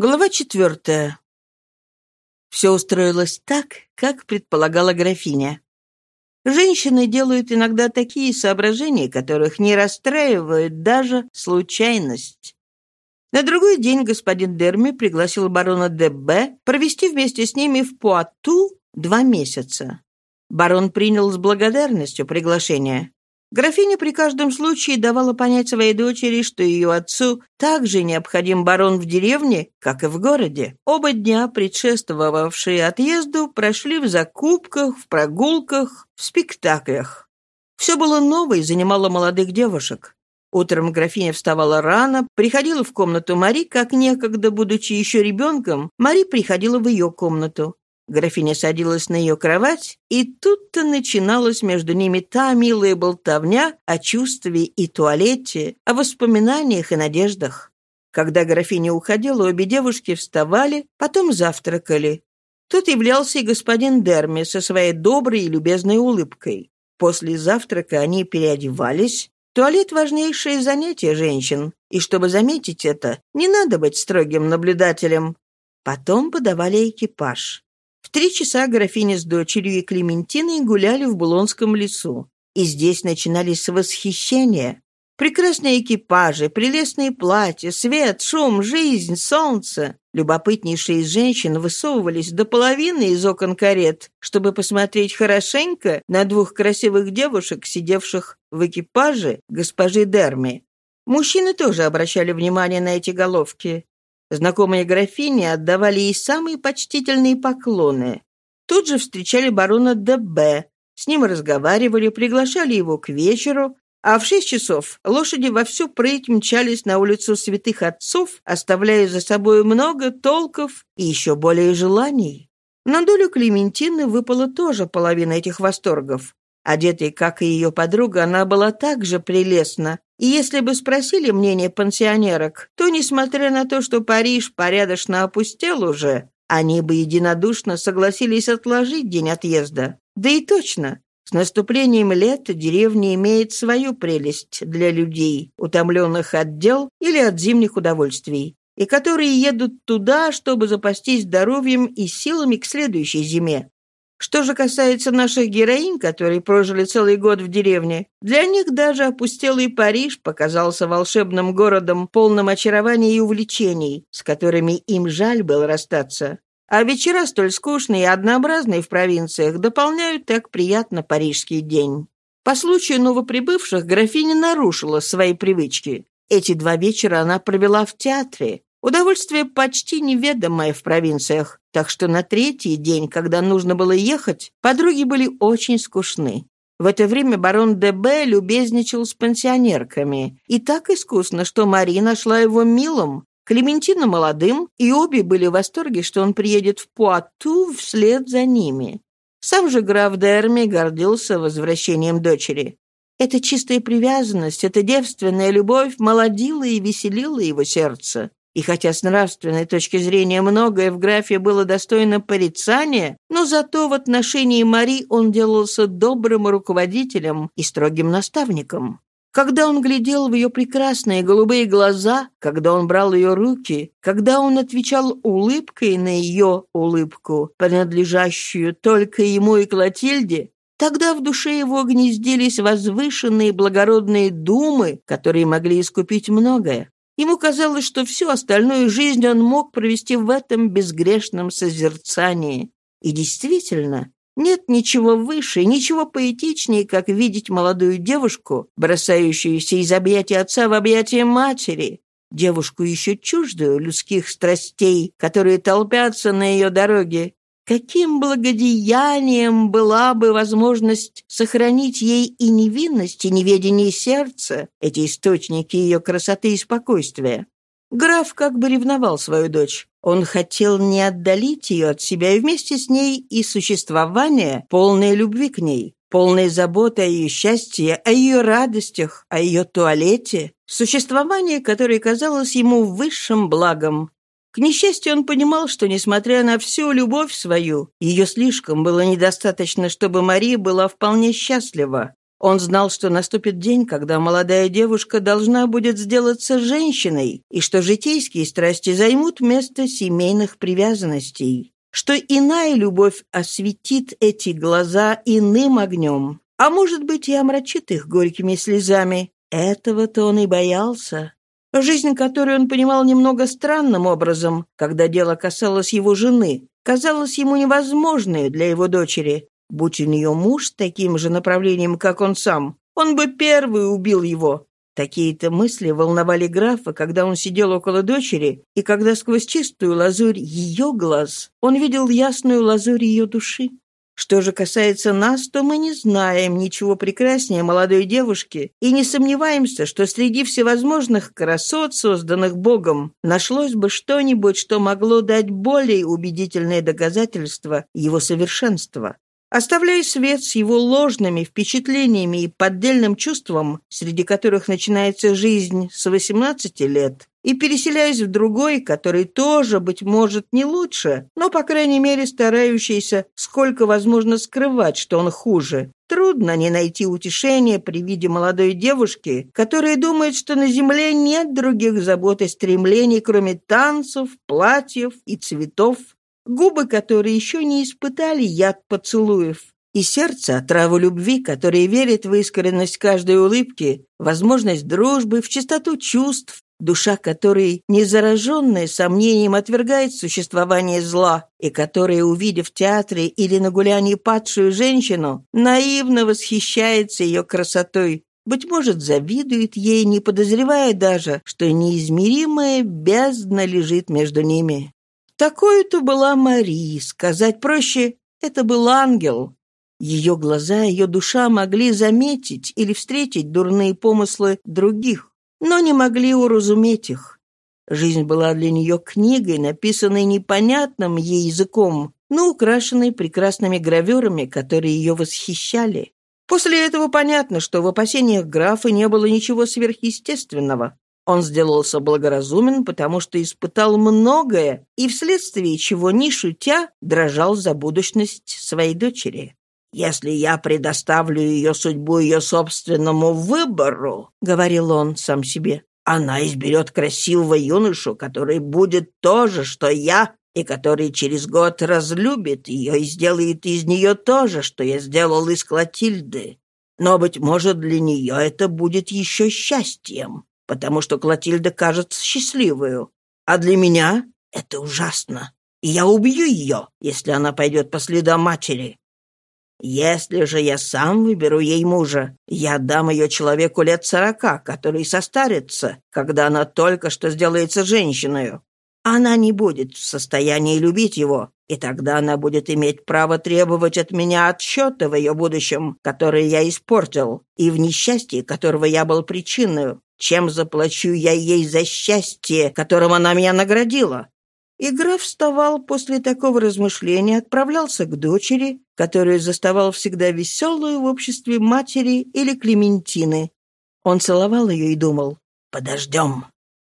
Глава четвертая. Все устроилось так, как предполагала графиня. Женщины делают иногда такие соображения, которых не расстраивает даже случайность. На другой день господин Дерми пригласил барона Д.Б. провести вместе с ними в Пуату два месяца. Барон принял с благодарностью приглашение. Графиня при каждом случае давала понять своей дочери, что ее отцу также необходим барон в деревне, как и в городе. Оба дня, предшествовавшие отъезду, прошли в закупках, в прогулках, в спектаклях. Все было ново и занимало молодых девушек. Утром графиня вставала рано, приходила в комнату Мари, как некогда, будучи еще ребенком, Мари приходила в ее комнату. Графиня садилась на ее кровать, и тут-то начиналась между ними та милая болтовня о чувстве и туалете, о воспоминаниях и надеждах. Когда графиня уходила, обе девушки вставали, потом завтракали. Тут являлся и господин Дерми со своей доброй и любезной улыбкой. После завтрака они переодевались. Туалет – важнейшее занятие женщин, и чтобы заметить это, не надо быть строгим наблюдателем. Потом подавали экипаж. В три часа графиня с дочерью и Клементиной гуляли в Булонском лесу. И здесь начинались восхищения. Прекрасные экипажи, прелестные платья, свет, шум, жизнь, солнце. Любопытнейшие из женщин высовывались до половины из окон карет, чтобы посмотреть хорошенько на двух красивых девушек, сидевших в экипаже госпожи Дерми. Мужчины тоже обращали внимание на эти головки. Знакомые графини отдавали ей самые почтительные поклоны. Тут же встречали барона Д.Б., с ним разговаривали, приглашали его к вечеру, а в шесть часов лошади во всю прыть мчались на улицу святых отцов, оставляя за собой много толков и еще более желаний. На долю Клементины выпала тоже половина этих восторгов. Одетой, как и ее подруга, она была также прелестна, и если бы спросили мнение пансионерок, то, несмотря на то, что Париж порядочно опустел уже, они бы единодушно согласились отложить день отъезда. Да и точно, с наступлением лета деревня имеет свою прелесть для людей, утомленных от дел или от зимних удовольствий, и которые едут туда, чтобы запастись здоровьем и силами к следующей зиме. Что же касается наших героинь, которые прожили целый год в деревне, для них даже опустелый Париж показался волшебным городом, полным очарований и увлечений, с которыми им жаль было расстаться. А вечера столь скучные и однообразные в провинциях дополняют так приятно парижский день. По случаю новоприбывших графиня нарушила свои привычки. Эти два вечера она провела в театре, Удовольствие почти неведомое в провинциях, так что на третий день, когда нужно было ехать, подруги были очень скучны. В это время барон Д.Б. любезничал с пансионерками. И так искусно, что Мари нашла его милым, Клементина молодым, и обе были в восторге, что он приедет в Пуату вслед за ними. Сам же граф Дерми гордился возвращением дочери. Эта чистая привязанность, эта девственная любовь молодила и веселила его сердце. И хотя с нравственной точки зрения многое в графе было достойно порицания, но зато в отношении Мари он делался добрым руководителем и строгим наставником. Когда он глядел в ее прекрасные голубые глаза, когда он брал ее руки, когда он отвечал улыбкой на ее улыбку, принадлежащую только ему и Клотильде, Тогда в душе его гнездились возвышенные благородные думы, которые могли искупить многое. Ему казалось, что всю остальную жизнь он мог провести в этом безгрешном созерцании. И действительно, нет ничего выше, ничего поэтичнее, как видеть молодую девушку, бросающуюся из объятий отца в объятия матери, девушку еще чуждую людских страстей, которые толпятся на ее дороге, Каким благодеянием была бы возможность сохранить ей и невинность, и неведение сердца, эти источники ее красоты и спокойствия? Граф как бы ревновал свою дочь. Он хотел не отдалить ее от себя и вместе с ней и существование, полное любви к ней, полной заботы о ее счастье, о ее радостях, о ее туалете, существование, которое казалось ему высшим благом, к несчастью, он понимал, что, несмотря на всю любовь свою, ее слишком было недостаточно, чтобы Мария была вполне счастлива. Он знал, что наступит день, когда молодая девушка должна будет сделаться женщиной, и что житейские страсти займут место семейных привязанностей, что иная любовь осветит эти глаза иным огнем, а может быть и омрачит их горькими слезами. Этого-то он и боялся. Жизнь, которую он понимал немного странным образом, когда дело касалось его жены, казалась ему невозможной для его дочери. Будь у нее муж таким же направлением, как он сам, он бы первый убил его. Такие-то мысли волновали графа, когда он сидел около дочери, и когда сквозь чистую лазурь ее глаз он видел ясную лазурь ее души. Что же касается нас, то мы не знаем ничего прекраснее молодой девушки и не сомневаемся, что среди всевозможных красот, созданных Богом, нашлось бы что-нибудь, что могло дать более убедительное доказательство его совершенства. Оставляя свет с его ложными впечатлениями и поддельным чувством, среди которых начинается жизнь с 18 лет, и переселяясь в другой, который тоже, быть может, не лучше, но, по крайней мере, старающийся сколько возможно скрывать, что он хуже, трудно не найти утешения при виде молодой девушки, которая думает, что на земле нет других забот и стремлений, кроме танцев, платьев и цветов, губы, которые еще не испытали яд поцелуев, и сердце — отраву любви, которое верит в искренность каждой улыбки, возможность дружбы, в чистоту чувств, душа которой, не зараженная сомнением, отвергает существование зла, и которая, увидев в театре или на гулянии падшую женщину, наивно восхищается ее красотой, быть может, завидует ей, не подозревая даже, что неизмеримая бездна лежит между ними. Такой-то была Мари, сказать проще, это был ангел. Ее глаза, ее душа могли заметить или встретить дурные помыслы других, но не могли уразуметь их. Жизнь была для нее книгой, написанной непонятным ей языком, но украшенной прекрасными гравюрами, которые ее восхищали. После этого понятно, что в опасениях графа не было ничего сверхъестественного. Он сделался благоразумен, потому что испытал многое, и вследствие чего, не шутя, дрожал за будущность своей дочери. «Если я предоставлю ее судьбу ее собственному выбору», — говорил он сам себе, «она изберет красивого юношу, который будет то же, что я, и который через год разлюбит ее и сделает из нее то же, что я сделал из Клотильды. Но, быть может, для нее это будет еще счастьем потому что Клотильда кажется счастливою. А для меня это ужасно. И я убью ее, если она пойдет по следам матери. Если же я сам выберу ей мужа, я дам ее человеку лет сорока, который состарится, когда она только что сделается женщиной. Она не будет в состоянии любить его, и тогда она будет иметь право требовать от меня отсчета в ее будущем, который я испортил, и в несчастье, которого я был причиной. Чем заплачу я ей за счастье, которым она меня наградила?» И граф вставал после такого размышления, отправлялся к дочери, которую заставал всегда веселую в обществе матери или Клементины. Он целовал ее и думал «Подождем».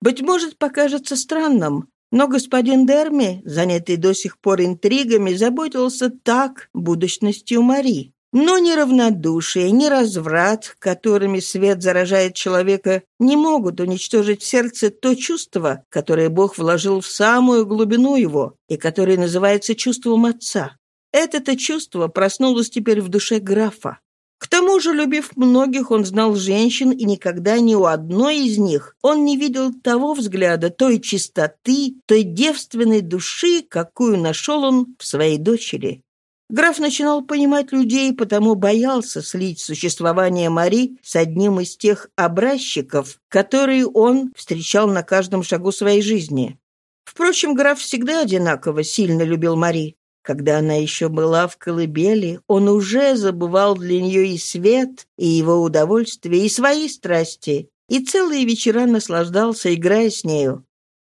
Быть может, покажется странным, но господин Дерми, занятый до сих пор интригами, заботился так будущностью Мари. Но ни равнодушие, ни разврат, которыми свет заражает человека, не могут уничтожить в сердце то чувство, которое Бог вложил в самую глубину его и которое называется чувством отца. Это-то чувство проснулось теперь в душе графа. К тому же, любив многих, он знал женщин, и никогда ни у одной из них он не видел того взгляда, той чистоты, той девственной души, какую нашел он в своей дочери. Граф начинал понимать людей, потому боялся слить существование Мари с одним из тех образчиков, которые он встречал на каждом шагу своей жизни. Впрочем, граф всегда одинаково сильно любил Мари. Когда она еще была в колыбели, он уже забывал для нее и свет, и его удовольствие, и свои страсти, и целые вечера наслаждался, играя с нею.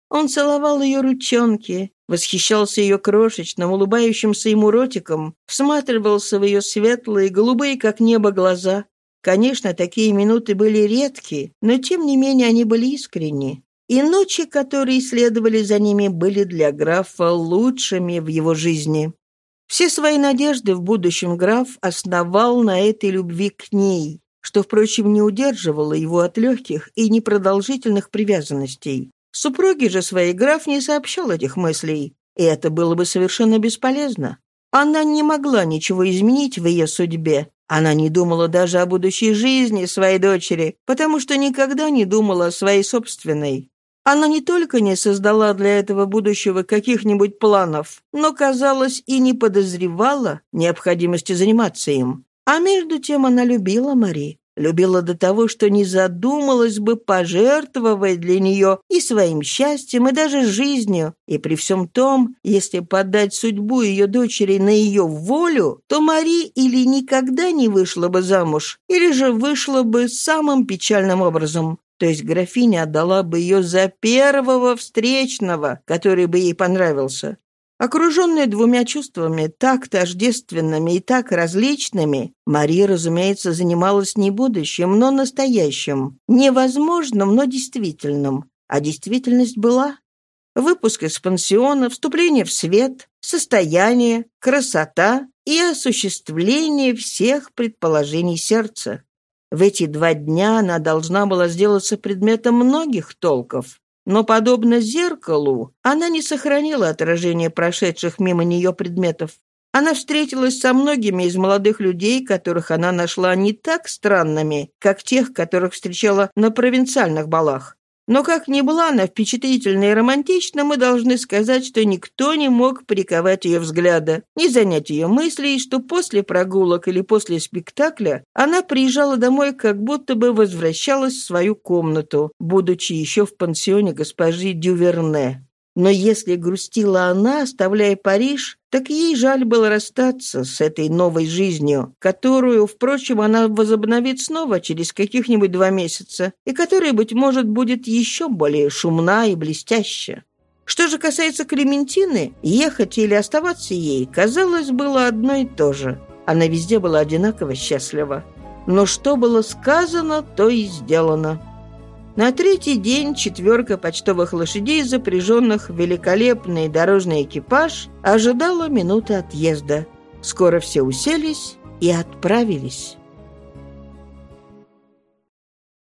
Он целовал ее ручонки, восхищался ее крошечным, улыбающимся ему ротиком, всматривался в ее светлые, голубые, как небо, глаза. Конечно, такие минуты были редки, но тем не менее они были искренни. И ночи, которые следовали за ними, были для графа лучшими в его жизни. Все свои надежды в будущем граф основал на этой любви к ней, что, впрочем, не удерживало его от легких и непродолжительных привязанностей. Супруге же своей граф не сообщал этих мыслей, и это было бы совершенно бесполезно. Она не могла ничего изменить в ее судьбе. Она не думала даже о будущей жизни своей дочери, потому что никогда не думала о своей собственной. Она не только не создала для этого будущего каких-нибудь планов, но, казалось, и не подозревала необходимости заниматься им. А между тем она любила Мари. Любила до того, что не задумалась бы пожертвовать для нее и своим счастьем, и даже жизнью. И при всем том, если подать судьбу ее дочери на ее волю, то Мари или никогда не вышла бы замуж, или же вышла бы самым печальным образом. То есть графиня отдала бы ее за первого встречного, который бы ей понравился. Окруженная двумя чувствами, так тождественными и так различными, Мария, разумеется, занималась не будущим, но настоящим, невозможным, но действительным. А действительность была. Выпуск из пансиона, вступление в свет, состояние, красота и осуществление всех предположений сердца. В эти два дня она должна была сделаться предметом многих толков, но, подобно зеркалу, она не сохранила отражение прошедших мимо нее предметов. Она встретилась со многими из молодых людей, которых она нашла не так странными, как тех, которых встречала на провинциальных балах. Но как ни была она впечатлительна и романтична, мы должны сказать, что никто не мог приковать ее взгляда, не занять ее мыслей, что после прогулок или после спектакля она приезжала домой, как будто бы возвращалась в свою комнату, будучи еще в пансионе госпожи Дюверне. Но если грустила она, оставляя Париж, так ей жаль было расстаться с этой новой жизнью, которую, впрочем, она возобновит снова через каких-нибудь два месяца, и которая, быть может, будет еще более шумна и блестящая. Что же касается Клементины, ехать или оставаться ей, казалось, было одно и то же. Она везде была одинаково счастлива. Но что было сказано, то и сделано. На третий день четверка почтовых лошадей, запряженных в великолепный дорожный экипаж, ожидала минуты отъезда. Скоро все уселись и отправились.